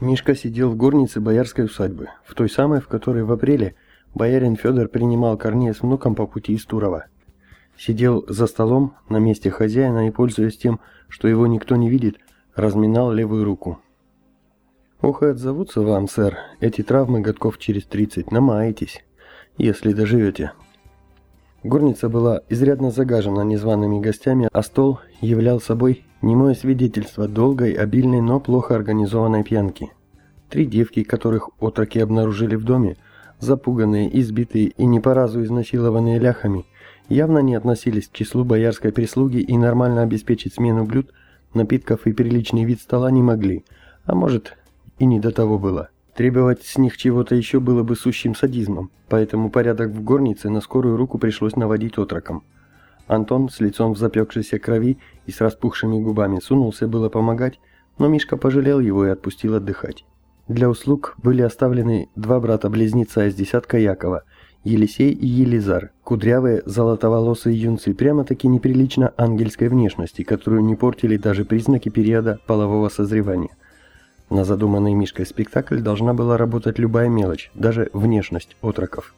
Мишка сидел в горнице боярской усадьбы, в той самой, в которой в апреле боярин Федор принимал Корнея с внуком по пути из Турова. Сидел за столом на месте хозяина и, пользуясь тем, что его никто не видит, разминал левую руку. «Ох и отзовутся вам, сэр, эти травмы годков через тридцать, намаетесь, если доживете». Горница была изрядно загажена незваными гостями, а стол являл собой немое свидетельство долгой, обильной, но плохо организованной пьянки. Три девки, которых отроки обнаружили в доме, запуганные, избитые и не по разу изнасилованные ляхами, явно не относились к числу боярской прислуги и нормально обеспечить смену блюд, напитков и приличный вид стола не могли, а может и не до того было. Требовать с них чего-то еще было бы сущим садизмом, поэтому порядок в горнице на скорую руку пришлось наводить отроком. Антон с лицом в запекшейся крови и с распухшими губами сунулся было помогать, но Мишка пожалел его и отпустил отдыхать. Для услуг были оставлены два брата-близнеца из десятка Якова, Елисей и Елизар, кудрявые, золотоволосые юнцы, прямо-таки неприлично ангельской внешности, которую не портили даже признаки периода полового созревания. На задуманный Мишкой спектакль должна была работать любая мелочь, даже внешность отроков.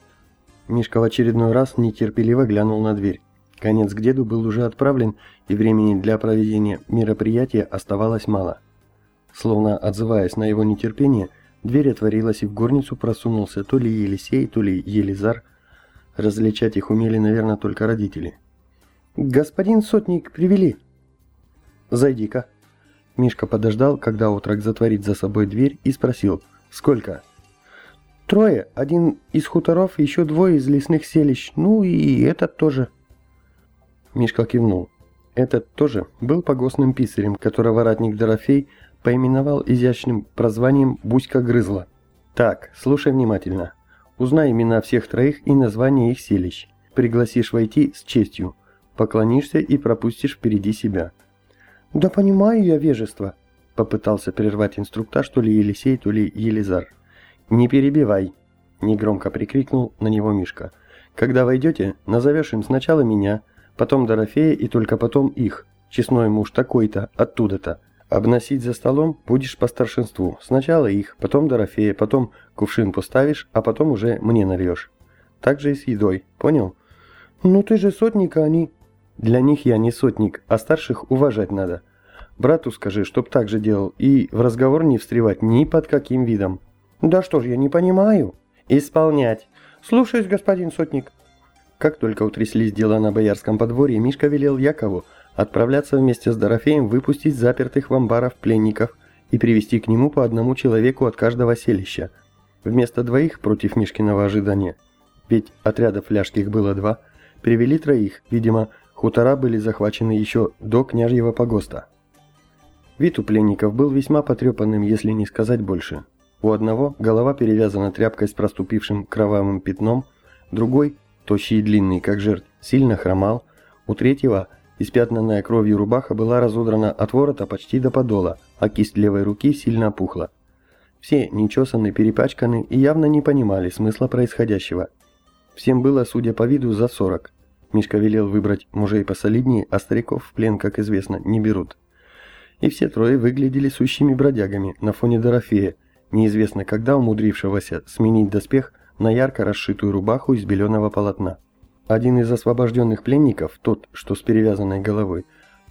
Мишка в очередной раз нетерпеливо глянул на дверь. Конец к деду был уже отправлен, и времени для проведения мероприятия оставалось мало. Словно отзываясь на его нетерпение, дверь отворилась и в горницу просунулся то ли Елисей, то ли Елизар. Различать их умели, наверное, только родители. «Господин сотник, привели!» «Зайди-ка!» Мишка подождал, когда отрок затворит за собой дверь и спросил «Сколько?» «Трое. Один из хуторов, еще двое из лесных селищ. Ну и этот тоже». Мишка кивнул. Этот тоже был погостным писарем, которого ратник Дорофей поименовал изящным прозванием «Буська грызла». «Так, слушай внимательно. Узнай имена всех троих и названия их селищ. Пригласишь войти с честью. Поклонишься и пропустишь впереди себя». «Да понимаю я вежество», — попытался прервать инструктаж то ли Елисей, то ли Елизар. «Не перебивай», — негромко прикрикнул на него Мишка. «Когда войдете, назовешь им сначала меня, потом Дорофея и только потом их, честной муж такой-то, оттуда-то. Обносить за столом будешь по старшинству. Сначала их, потом Дорофея, потом кувшин поставишь, а потом уже мне нальешь. Так же и с едой, понял? Ну ты же сотник, а они... Для них я не сотник, а старших уважать надо. Брату скажи, чтоб так же делал, и в разговор не встревать ни под каким видом. Да что ж, я не понимаю. Исполнять. Слушаюсь, господин сотник. Как только утряслись дела на боярском подворье, Мишка велел Якову отправляться вместе с Дорофеем выпустить запертых в амбаров пленников и привести к нему по одному человеку от каждого селища. Вместо двоих против Мишкиного ожидания, ведь отрядов ляжских было два, привели троих, видимо, хутора были захвачены еще до княжьего погоста. Вид у пленников был весьма потрепанным, если не сказать больше. У одного голова перевязана тряпкой с проступившим кровавым пятном, другой тощий и длинный, как жертв, сильно хромал. У третьего испятнанная кровью рубаха была разодрана от ворота почти до подола, а кисть левой руки сильно опухла. Все нечесаны, перепачканы и явно не понимали смысла происходящего. Всем было, судя по виду, за сорок. Мишка велел выбрать мужей посолиднее, а стариков в плен, как известно, не берут. И все трое выглядели сущими бродягами на фоне Дорофея, неизвестно когда умудрившегося сменить доспех на ярко расшитую рубаху из беленого полотна. Один из освобожденных пленников, тот, что с перевязанной головой,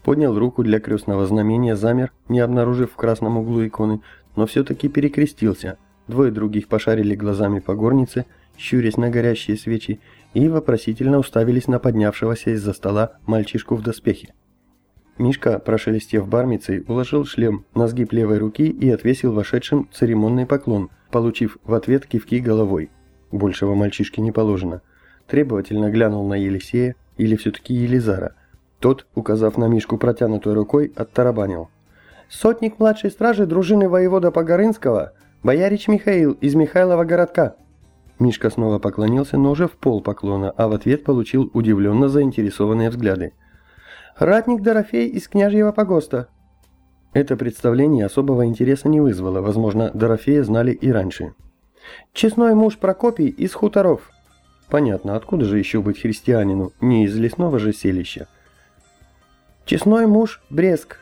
поднял руку для крестного знамения, замер, не обнаружив в красном углу иконы, но все-таки перекрестился. Двое других пошарили глазами по горнице, щурясь на горящие свечи, и вопросительно уставились на поднявшегося из-за стола мальчишку в доспехе. Мишка, прошелестев бармицей, уложил шлем на сгиб левой руки и отвесил вошедшим церемонный поклон, получив в ответ кивки головой. Большего мальчишке не положено. Требовательно глянул на Елисея или все-таки Елизара. Тот, указав на Мишку протянутой рукой, оттарабанил. «Сотник младшей стражи дружины воевода Погорынского, боярич Михаил из Михайлова городка». Мишка снова поклонился, но уже в пол поклона, а в ответ получил удивленно заинтересованные взгляды. «Ратник Дорофей из княжьего погоста». Это представление особого интереса не вызвало, возможно, Дорофея знали и раньше. Честной муж Прокопий из хуторов. Понятно, откуда же еще быть христианину, не из лесного же селища. Честной муж Бреск.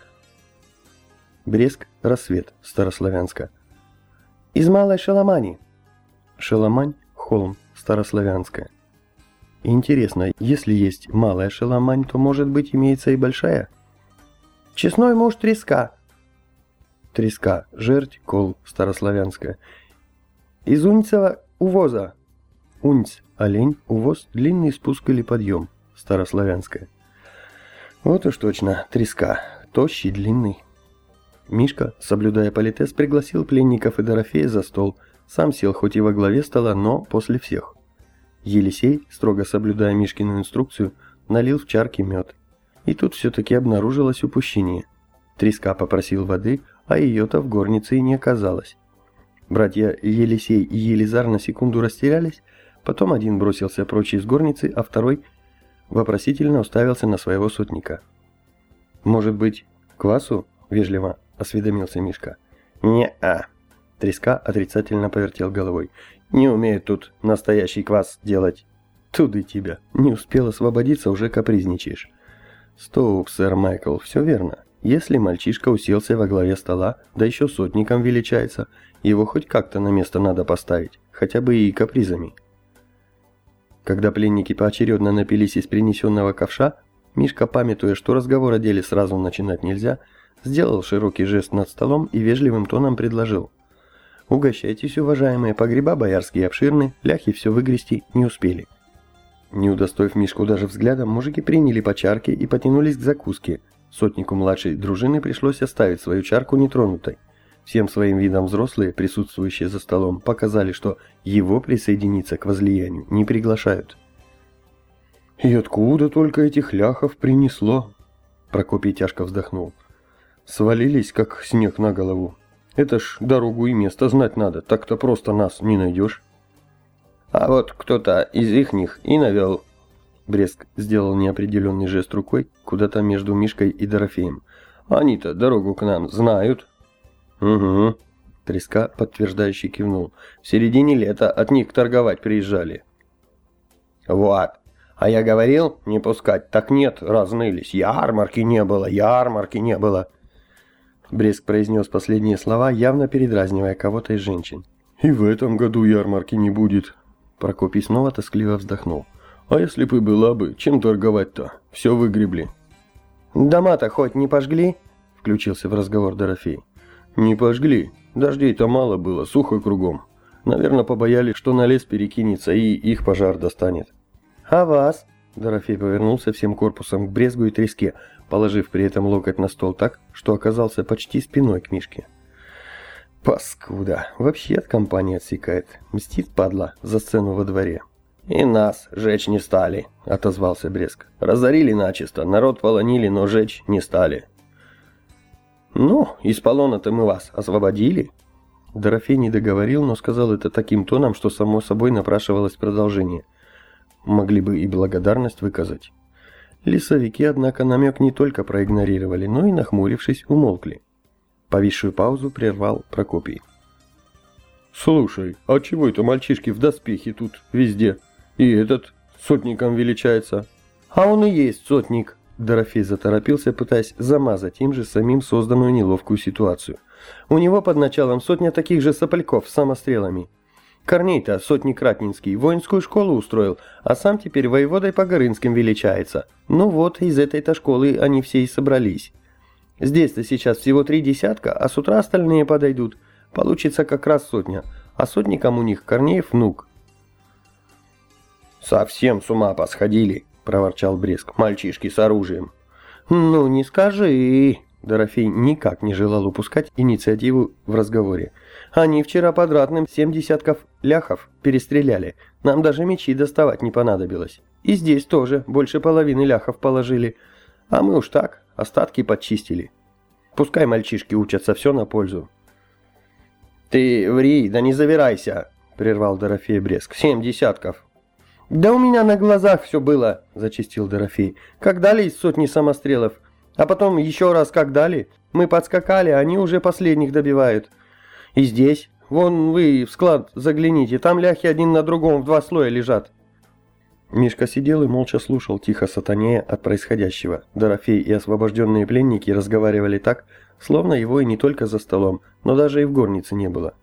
Бреск – рассвет, старославянска. Из Малой Шаламани. Шаламань – холм, старославянская. Интересно, если есть малая шаламань, то, может быть, имеется и большая? Честной муж треска. Треска, жерть, кол, старославянская. Из Унцева увоза. Унц, олень, увоз, длинный спуск или подъем, старославянская. Вот уж точно, треска, тощий, длинный. Мишка, соблюдая политес, пригласил пленников и Дорофея за стол. Сам сел хоть и во главе стола, но после всех. Елисей, строго соблюдая Мишкину инструкцию, налил в чарки мед. И тут все-таки обнаружилось упущение. Треска попросил воды, а ее-то в горнице и не оказалось. Братья Елисей и Елизар на секунду растерялись, потом один бросился прочь из горницы, а второй вопросительно уставился на своего сотника. «Может быть, квасу?» – вежливо осведомился Мишка. «Не-а», Треска отрицательно повертел головой. «Не умею тут настоящий квас делать». «Туды тебя. Не успел освободиться, уже капризничаешь». «Стоп, сэр Майкл, все верно. Если мальчишка уселся во главе стола, да еще сотником величается, его хоть как-то на место надо поставить, хотя бы и капризами». Когда пленники поочередно напились из принесенного ковша, Мишка, памятуя, что разговор о деле сразу начинать нельзя, сделал широкий жест над столом и вежливым тоном предложил. Угощайтесь, уважаемые, погреба боярские обширны, ляхи все выгрести не успели. Не удостоив Мишку даже взглядом, мужики приняли по чарке и потянулись к закуске. Сотнику младшей дружины пришлось оставить свою чарку нетронутой. Всем своим видом взрослые, присутствующие за столом, показали, что его присоединиться к возлиянию не приглашают. «И откуда только этих ляхов принесло?» Прокопий тяжко вздохнул. «Свалились, как снег на голову. Это ж дорогу и место знать надо, так-то просто нас не найдешь. А вот кто-то из их них и навел. Бреск сделал неопределенный жест рукой куда-то между Мишкой и Дорофеем. Они-то дорогу к нам знают. Угу. Треска, подтверждающий, кивнул. В середине лета от них торговать приезжали. Вот. А я говорил не пускать, так нет, разнылись. Ярмарки не было, ярмарки не было. Бреск произнес последние слова, явно передразнивая кого-то из женщин. «И в этом году ярмарки не будет». Прокопий снова тоскливо вздохнул. «А если бы была бы, чем торговать-то? Все выгребли». «Дома-то хоть не пожгли?» Включился в разговор Дорофей. «Не пожгли. Дождей-то мало было, сухо кругом. Наверное, побоялись, что на лес перекинется и их пожар достанет». «А вас?» Дорофей повернулся всем корпусом к брезгу и треске, положив при этом локоть на стол так, что оказался почти спиной к Мишке. Паскуда, вообще от компании отсекает. Мстит, падла, за сцену во дворе. «И нас жечь не стали», — отозвался Бреск. «Разорили начисто, народ полонили, но жечь не стали». «Ну, из полона-то мы вас освободили». Дорофей не договорил, но сказал это таким тоном, что само собой напрашивалось продолжение. Могли бы и благодарность выказать. Лесовики, однако, намек не только проигнорировали, но и, нахмурившись, умолкли. Повисшую паузу прервал Прокопий. «Слушай, а чего это мальчишки в доспехе тут везде? И этот сотником величается?» «А он и есть сотник», Дорофей заторопился, пытаясь замазать им же самим созданную неловкую ситуацию. «У него под началом сотня таких же сопляков с самострелами. Корней-то сотник Ратнинский воинскую школу устроил, а сам теперь воеводой по Горынским величается. Ну вот, из этой-то школы они все и собрались. Здесь-то сейчас всего три десятка, а с утра остальные подойдут. Получится как раз сотня, а сотником у них Корнеев внук. «Совсем с ума посходили», – проворчал Бреск, – «мальчишки с оружием». «Ну, не скажи», Дорофей никак не желал упускать инициативу в разговоре. Они вчера под ратным семь десятков ляхов перестреляли. Нам даже мечи доставать не понадобилось. И здесь тоже больше половины ляхов положили. А мы уж так, остатки подчистили. Пускай мальчишки учатся все на пользу. «Ты ври, да не завирайся!» – прервал Дорофей Бреск. «Семь десятков!» «Да у меня на глазах все было!» – зачистил Дорофей. «Как дали из сотни самострелов, а потом еще раз как дали, мы подскакали, они уже последних добивают. И здесь, вон вы в склад загляните, там ляхи один на другом в два слоя лежат. Мишка сидел и молча слушал, тихо сатанея от происходящего. Дорофей и освобожденные пленники разговаривали так, словно его и не только за столом, но даже и в горнице не было.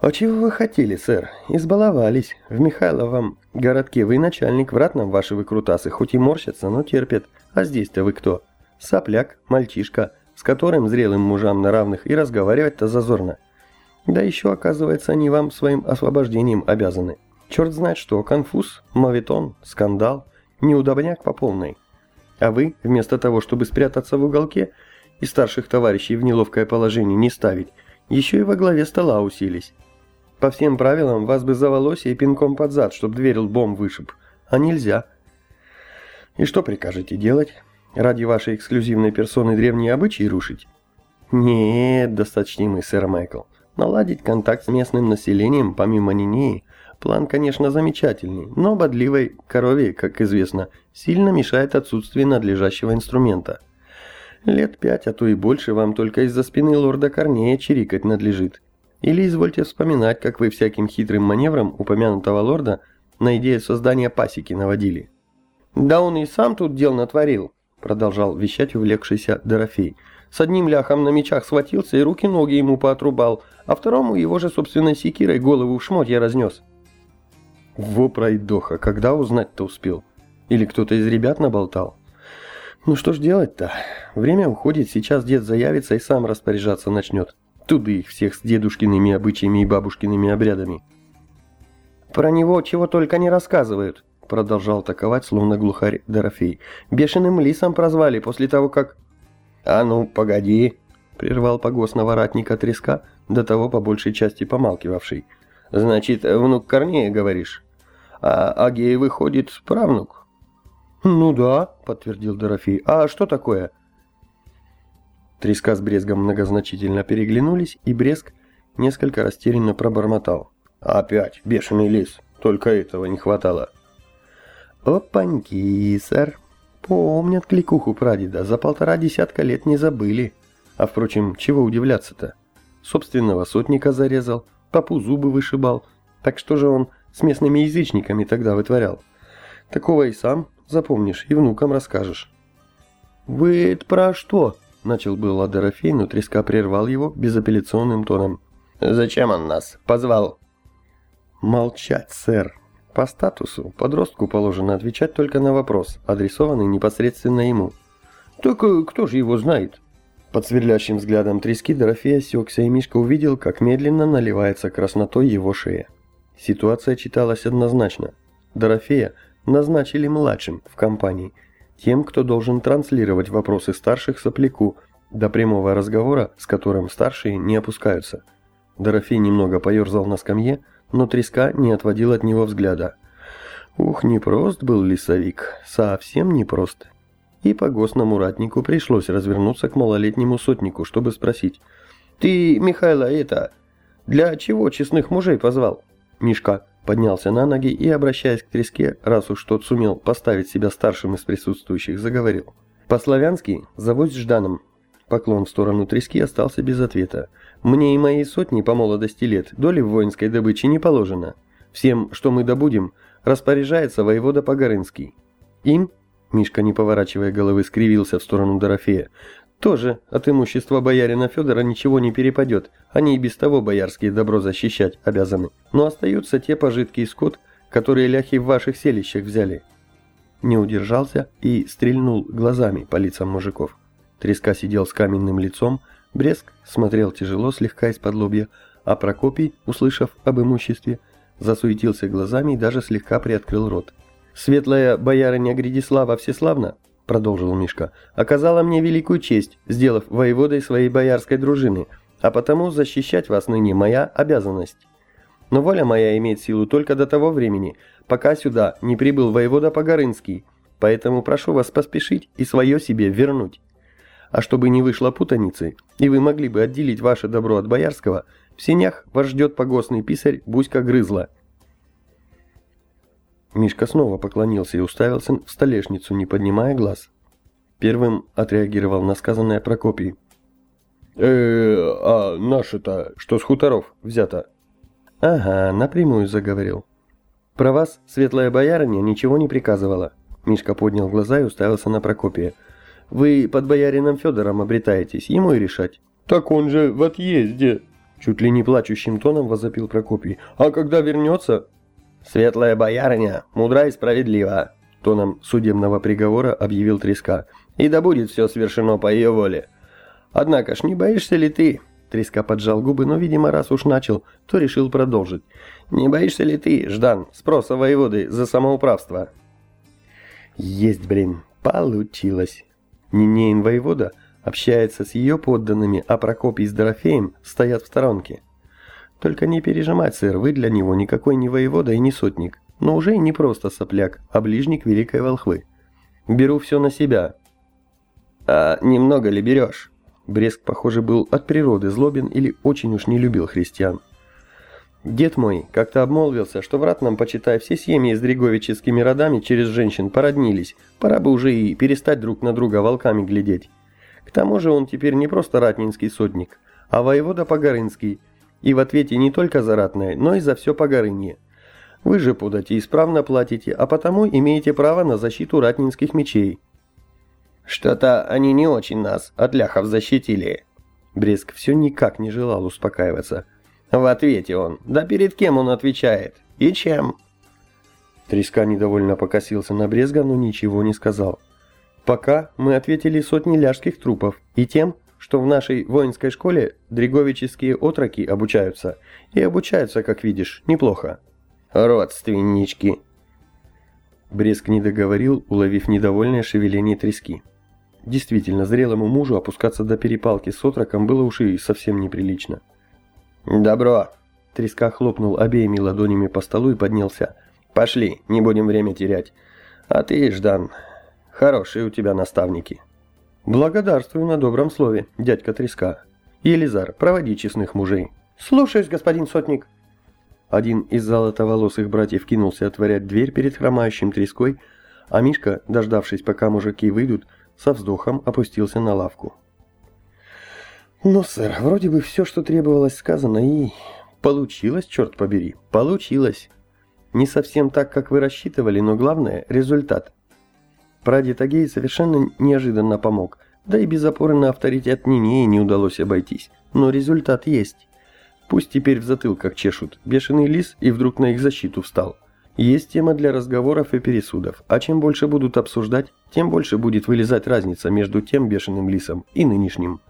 «А чего вы хотели, сэр? Избаловались. В Михайловом городке вы начальник, в ратном ваши выкрутасы, хоть и морщатся, но терпят. А здесь-то вы кто? Сопляк, мальчишка, с которым зрелым мужам на равных и разговаривать-то зазорно. Да еще, оказывается, они вам своим освобождением обязаны. Черт знает что, конфуз, мавитон, скандал, неудобняк по полной. А вы, вместо того, чтобы спрятаться в уголке и старших товарищей в неловкое положение не ставить, еще и во главе стола уселись. По всем правилам вас бы за волосы и пинком под зад, чтоб дверь лбом вышиб. А нельзя. И что прикажете делать? Ради вашей эксклюзивной персоны древние обычаи рушить? Нет, досточтимый сэр Майкл. Наладить контакт с местным населением, помимо Нинеи, план, конечно, замечательный, но бодливой корове, как известно, сильно мешает отсутствие надлежащего инструмента. Лет пять, а то и больше вам только из-за спины лорда Корнея чирикать надлежит. Или извольте вспоминать, как вы всяким хитрым маневром упомянутого лорда на идею создания пасеки наводили. «Да он и сам тут дел натворил», — продолжал вещать увлекшийся Дорофей. «С одним ляхом на мечах схватился и руки-ноги ему поотрубал, а второму его же собственной секирой голову в шмотья разнес». Во пройдоха, когда узнать-то успел? Или кто-то из ребят наболтал? Ну что ж делать-то? Время уходит, сейчас дед заявится и сам распоряжаться начнет. Туда их всех с дедушкиными обычаями и бабушкиными обрядами. «Про него чего только не рассказывают», — продолжал таковать, словно глухарь Дорофей. «Бешеным лисом прозвали после того, как...» «А ну, погоди», — прервал погостного ратника треска, до того по большей части помалкивавший. «Значит, внук Корнея, говоришь? А Агей, выходит, правнук?» «Ну да», — подтвердил Дорофей. «А что такое?» Треска с Брезгом многозначительно переглянулись, и Брезг несколько растерянно пробормотал. «Опять бешеный лис, только этого не хватало». «Опаньки, сэр, помнят кликуху прадеда, за полтора десятка лет не забыли. А впрочем, чего удивляться-то? Собственного сотника зарезал, папу зубы вышибал, так что же он с местными язычниками тогда вытворял? Такого и сам запомнишь, и внукам расскажешь». «Вы это про что?» Начал был Дорофей, но треска прервал его безапелляционным тоном. «Зачем он нас? Позвал?» «Молчать, сэр. По статусу подростку положено отвечать только на вопрос, адресованный непосредственно ему». «Так э, кто же его знает?» Под сверлящим взглядом трески Дорофей осекся, и Мишка увидел, как медленно наливается краснотой его шея. Ситуация читалась однозначно. Дорофея назначили младшим в компании – тем, кто должен транслировать вопросы старших сопляку до прямого разговора, с которым старшие не опускаются. Дорофей немного поерзал на скамье, но треска не отводил от него взгляда. Ух, непрост был лесовик, совсем непрост. И по госному ратнику пришлось развернуться к малолетнему сотнику, чтобы спросить. «Ты, Михайло, это... Для чего честных мужей позвал?» Мишка поднялся на ноги и, обращаясь к треске, раз уж тот сумел поставить себя старшим из присутствующих, заговорил. По-славянски «заводь Жданом». Поклон в сторону трески остался без ответа. «Мне и моей сотни по молодости лет доли в воинской добыче не положено. Всем, что мы добудем, распоряжается воевода Погорынский. Им, Мишка, не поворачивая головы, скривился в сторону Дорофея. Тоже от имущества боярина Федора ничего не перепадет, они и без того боярские добро защищать обязаны. Но остаются те пожитки и скот, которые ляхи в ваших селищах взяли. Не удержался и стрельнул глазами по лицам мужиков. Треска сидел с каменным лицом, Бреск смотрел тяжело, слегка из-под лобья, а Прокопий, услышав об имуществе, засуетился глазами и даже слегка приоткрыл рот. «Светлая боярыня Гридислава Всеславна продолжил Мишка, оказала мне великую честь, сделав воеводой своей боярской дружины, а потому защищать вас ныне моя обязанность. Но воля моя имеет силу только до того времени, пока сюда не прибыл воевода Погорынский, поэтому прошу вас поспешить и свое себе вернуть. А чтобы не вышло путаницы, и вы могли бы отделить ваше добро от боярского, в сенях вас ждет погостный писарь Буська Грызла, Мишка снова поклонился и уставился в столешницу, не поднимая глаз. Первым отреагировал на сказанное Прокопий. э а наши-то, что с хуторов взято?» «Ага, напрямую заговорил. Про вас, светлая боярыня, ничего не приказывала». Мишка поднял глаза и уставился на Прокопия. «Вы под боярином Федором обретаетесь, ему и решать». «Так он же в отъезде», Чуть ли не плачущим тоном возопил Прокопий. «А когда вернется?» «Светлая боярыня, мудра и справедлива», тоном судебного приговора объявил Треска. «И да будет все свершено по ее воле. Однако ж не боишься ли ты?» Треска поджал губы, но, видимо, раз уж начал, то решил продолжить. «Не боишься ли ты, Ждан, спроса воеводы за самоуправство?» «Есть, блин, получилось!» Нинеин воевода общается с ее подданными, а Прокопий с Дорофеем стоят в сторонке. Только не пережимать, сэр, вы для него никакой не воевода и не сотник, но уже и не просто сопляк, а ближник Великой Волхвы. Беру все на себя. А немного ли берешь? Бреск, похоже, был от природы злобен или очень уж не любил христиан. Дед мой как-то обмолвился, что в ратном, почитай, все семьи с дреговическими родами через женщин породнились, пора бы уже и перестать друг на друга волками глядеть. К тому же он теперь не просто ратнинский сотник, а воевода Погорынский, и в ответе не только за ратное, но и за все Погорынье. Вы же подати исправно платите, а потому имеете право на защиту ратнинских мечей. Что-то они не очень нас от ляхов защитили. Бреск все никак не желал успокаиваться. В ответе он. Да перед кем он отвечает? И чем? Треска недовольно покосился на Брезга, но ничего не сказал. Пока мы ответили сотни ляжских трупов и тем, что в нашей воинской школе дреговические отроки обучаются. И обучаются, как видишь, неплохо. Родственнички. Бреск не договорил, уловив недовольное шевеление трески. Действительно, зрелому мужу опускаться до перепалки с отроком было уж и совсем неприлично. «Добро!» Треска хлопнул обеими ладонями по столу и поднялся. «Пошли, не будем время терять. А ты, Ждан, Хорошие у тебя наставники. Благодарствую на добром слове, дядька Треска. Елизар, проводи честных мужей. Слушаюсь, господин сотник. Один из золотоволосых братьев кинулся отворять дверь перед хромающим треской, а Мишка, дождавшись, пока мужики выйдут, со вздохом опустился на лавку. «Ну, сэр, вроде бы все, что требовалось, сказано, и... Получилось, черт побери, получилось. Не совсем так, как вы рассчитывали, но главное – результат. Прадед Агей совершенно неожиданно помог, да и без опоры на авторитет Нинеи не удалось обойтись. Но результат есть. Пусть теперь в затылках чешут. Бешеный лис и вдруг на их защиту встал. Есть тема для разговоров и пересудов, а чем больше будут обсуждать, тем больше будет вылезать разница между тем бешеным лисом и нынешним.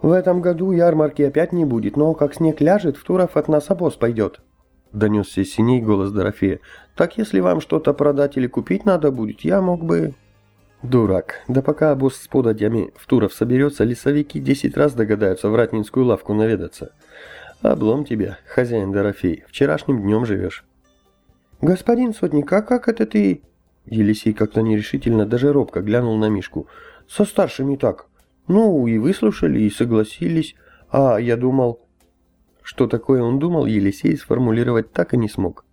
В этом году ярмарки опять не будет, но как снег ляжет, в Туров от нас обоз пойдет донесся синий голос Дорофея. «Так если вам что-то продать или купить надо будет, я мог бы...» «Дурак. Да пока обоз с податями в Туров соберется, лесовики десять раз догадаются в ратнинскую лавку наведаться. Облом тебе, хозяин Дорофей, вчерашним днем живешь». «Господин Сотник, а как это ты...» Елисей как-то нерешительно, даже робко глянул на Мишку. «Со старшими так. Ну, и выслушали, и согласились. А я думал...» Что такое он думал, Елисей сформулировать так и не смог.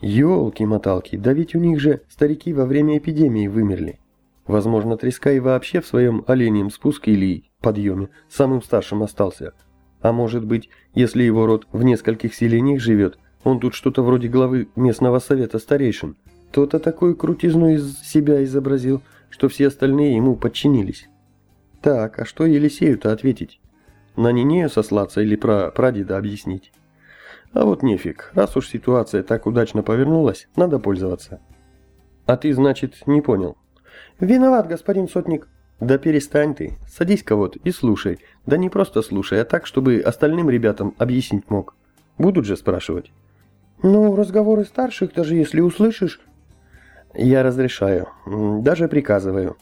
Ёлки-моталки, да ведь у них же старики во время эпидемии вымерли. Возможно, треска и вообще в своем оленьем спуске или подъеме самым старшим остался. А может быть, если его род в нескольких селениях живет, он тут что-то вроде главы местного совета старейшин. То-то такую крутизну из себя изобразил, что все остальные ему подчинились. Так, а что Елисею-то ответить? На Нинею сослаться или про прадеда объяснить? А вот нефиг, раз уж ситуация так удачно повернулась, надо пользоваться. А ты, значит, не понял? Виноват, господин сотник. Да перестань ты, садись кого-то и слушай. Да не просто слушай, а так, чтобы остальным ребятам объяснить мог. Будут же спрашивать. Ну, разговоры старших, даже если услышишь... Я разрешаю, даже приказываю.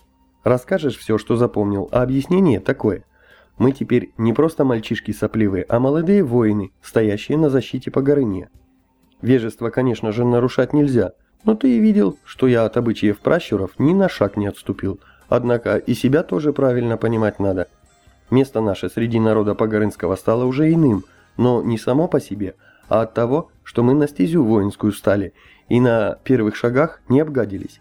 Расскажешь все, что запомнил, а объяснение такое – мы теперь не просто мальчишки сопливые, а молодые воины, стоящие на защите Погорыни. Вежество, конечно же, нарушать нельзя, но ты и видел, что я от обычаев пращуров ни на шаг не отступил. Однако и себя тоже правильно понимать надо. Место наше среди народа Погорынского стало уже иным, но не само по себе, а от того, что мы на стезю воинскую стали и на первых шагах не обгадились.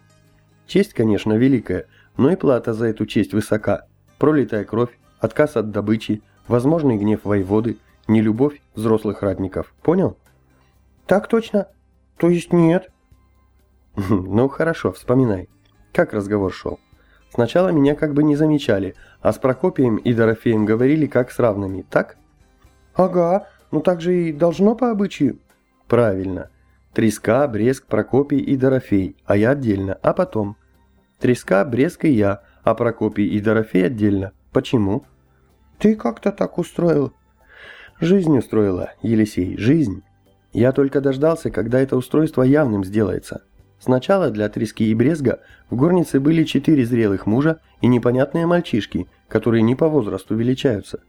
Честь, конечно, великая, но и плата за эту честь высока. Пролитая кровь, отказ от добычи, возможный гнев воеводы, нелюбовь взрослых ратников. Понял? Так точно. То есть нет? Ну хорошо, вспоминай. Как разговор шел? Сначала меня как бы не замечали, а с Прокопием и Дорофеем говорили как с равными, так? Ага, ну так же и должно по обычаю. Правильно. Треска, Бреск, Прокопий и Дорофей, а я отдельно, а потом. Треска, Бреск и я, а Прокопий и Дорофей отдельно. Почему? Ты как-то так устроил. Жизнь устроила, Елисей, жизнь. Я только дождался, когда это устройство явным сделается. Сначала для Трески и Брезга в горнице были четыре зрелых мужа и непонятные мальчишки, которые не по возрасту величаются.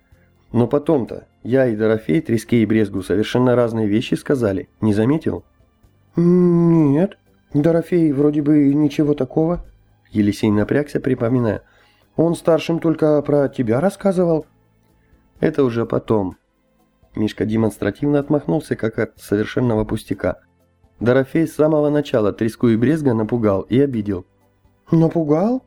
Но потом-то я и Дорофей Треске и Брезгу совершенно разные вещи сказали, не заметил? «Нет, Дорофей вроде бы ничего такого». Елисей напрягся, припоминая. «Он старшим только про тебя рассказывал». «Это уже потом». Мишка демонстративно отмахнулся, как от совершенного пустяка. Дорофей с самого начала треску и брезга напугал и обидел. «Напугал?»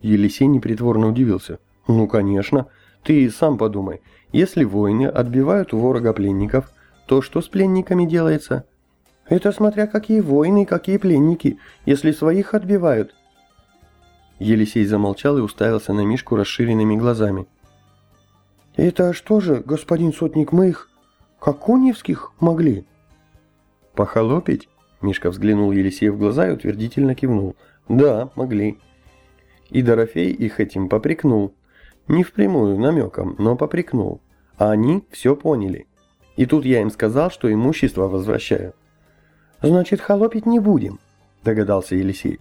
Елисей непритворно удивился. «Ну, конечно. Ты сам подумай. Если воины отбивают у ворога пленников, то что с пленниками делается?» Это смотря какие воины и какие пленники, если своих отбивают. Елисей замолчал и уставился на Мишку расширенными глазами. «Это что же, господин сотник, мы их, как коневских, могли?» «Похолопить?» Мишка взглянул Елисею в глаза и утвердительно кивнул. «Да, могли». И Дорофей их этим попрекнул. Не впрямую, намеком, но попрекнул. А они все поняли. И тут я им сказал, что имущество возвращаю. «Значит, холопить не будем», – догадался Елисей.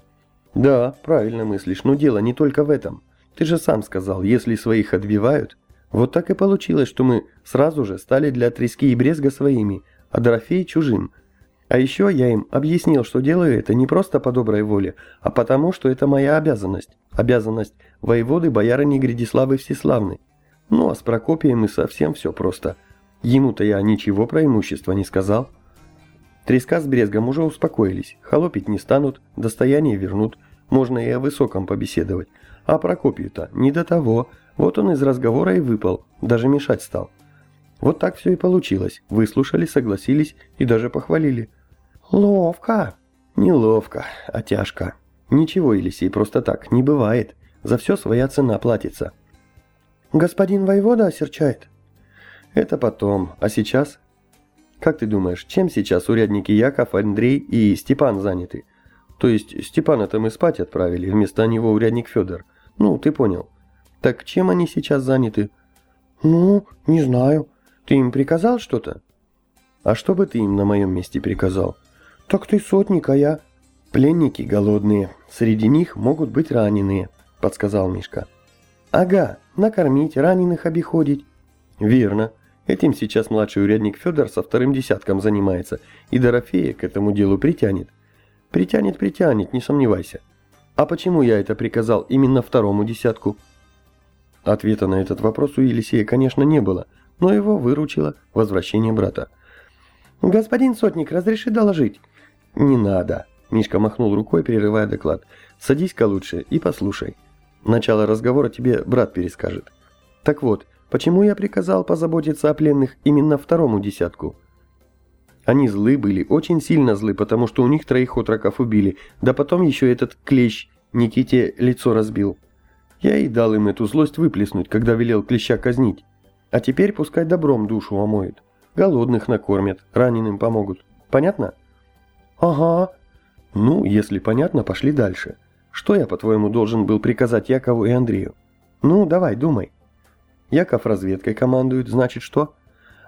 «Да, правильно мыслишь, но дело не только в этом. Ты же сам сказал, если своих отбивают. Вот так и получилось, что мы сразу же стали для трески и брезга своими, а Дорофей чужим. А еще я им объяснил, что делаю это не просто по доброй воле, а потому, что это моя обязанность. Обязанность воеводы боярыни Гридиславы Всеславны. Ну а с Прокопием и совсем все просто. Ему-то я ничего про имущество не сказал». Треска с Брезгом уже успокоились, холопить не станут, достояние вернут, можно и о высоком побеседовать. А Прокопию-то не до того, вот он из разговора и выпал, даже мешать стал. Вот так все и получилось, выслушали, согласились и даже похвалили. Ловко. Неловко, а тяжко. Ничего, Елисей, просто так, не бывает. За все своя цена платится. Господин воевода осерчает? Это потом, а сейчас как ты думаешь, чем сейчас урядники Яков, Андрей и Степан заняты? То есть Степана-то мы спать отправили, вместо него урядник Федор. Ну, ты понял. Так чем они сейчас заняты? Ну, не знаю. Ты им приказал что-то? А что бы ты им на моем месте приказал? Так ты сотник, а я... Пленники голодные. Среди них могут быть раненые, подсказал Мишка. Ага, накормить, раненых обиходить. Верно. Этим сейчас младший урядник Федор со вторым десятком занимается, и Дорофея к этому делу притянет. Притянет, притянет, не сомневайся. А почему я это приказал именно второму десятку? Ответа на этот вопрос у Елисея, конечно, не было, но его выручило возвращение брата. «Господин Сотник, разреши доложить?» «Не надо», — Мишка махнул рукой, прерывая доклад. «Садись-ка лучше и послушай. Начало разговора тебе брат перескажет. Так вот, Почему я приказал позаботиться о пленных именно второму десятку? Они злы были, очень сильно злы, потому что у них троих отроков убили, да потом еще этот клещ Никите лицо разбил. Я и дал им эту злость выплеснуть, когда велел клеща казнить. А теперь пускай добром душу омоют. Голодных накормят, раненым помогут. Понятно? Ага. Ну, если понятно, пошли дальше. Что я, по-твоему, должен был приказать Якову и Андрею? Ну, давай, думай. Яков разведкой командует, значит что?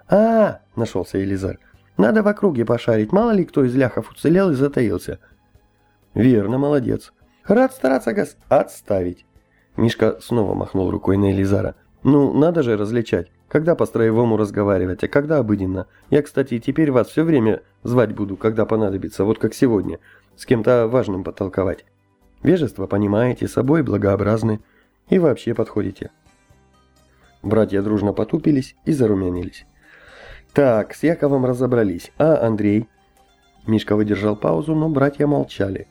А, нашелся Елизар. Надо в округе пошарить, мало ли кто из ляхов уцелел и затаился. Верно, молодец. Рад стараться, гос... Отставить. Мишка снова махнул рукой на Елизара. Ну, надо же различать, когда по-строевому разговаривать, а когда обыденно. Я, кстати, теперь вас все время звать буду, когда понадобится, вот как сегодня. С кем-то важным потолковать. Вежество понимаете, собой благообразны и вообще подходите. Братья дружно потупились и зарумянились. Так, с Яковом разобрались. А Андрей? Мишка выдержал паузу, но братья молчали.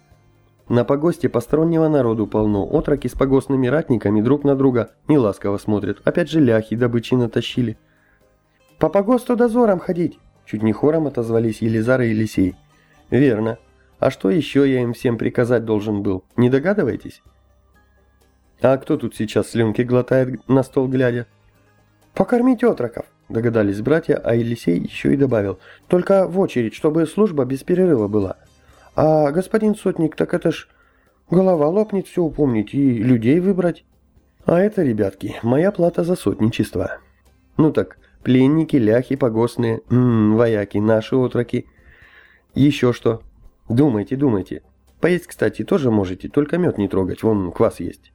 На погосте постороннего народу полно. Отроки с погостными ратниками друг на друга неласково смотрят. Опять же ляхи добычи натащили. «По погосту дозором ходить!» Чуть не хором отозвались Елизар и Елисей. «Верно. А что еще я им всем приказать должен был? Не догадываетесь?» «А кто тут сейчас слюнки глотает на стол глядя?» «Покормить отроков», догадались братья, а Елисей еще и добавил. Только в очередь, чтобы служба без перерыва была. А господин сотник, так это ж голова лопнет все упомнить и людей выбрать. А это, ребятки, моя плата за сотничество. Ну так, пленники, ляхи, погостные, м -м, вояки, наши отроки. Еще что? Думайте, думайте. Поесть, кстати, тоже можете, только мед не трогать, вон квас есть.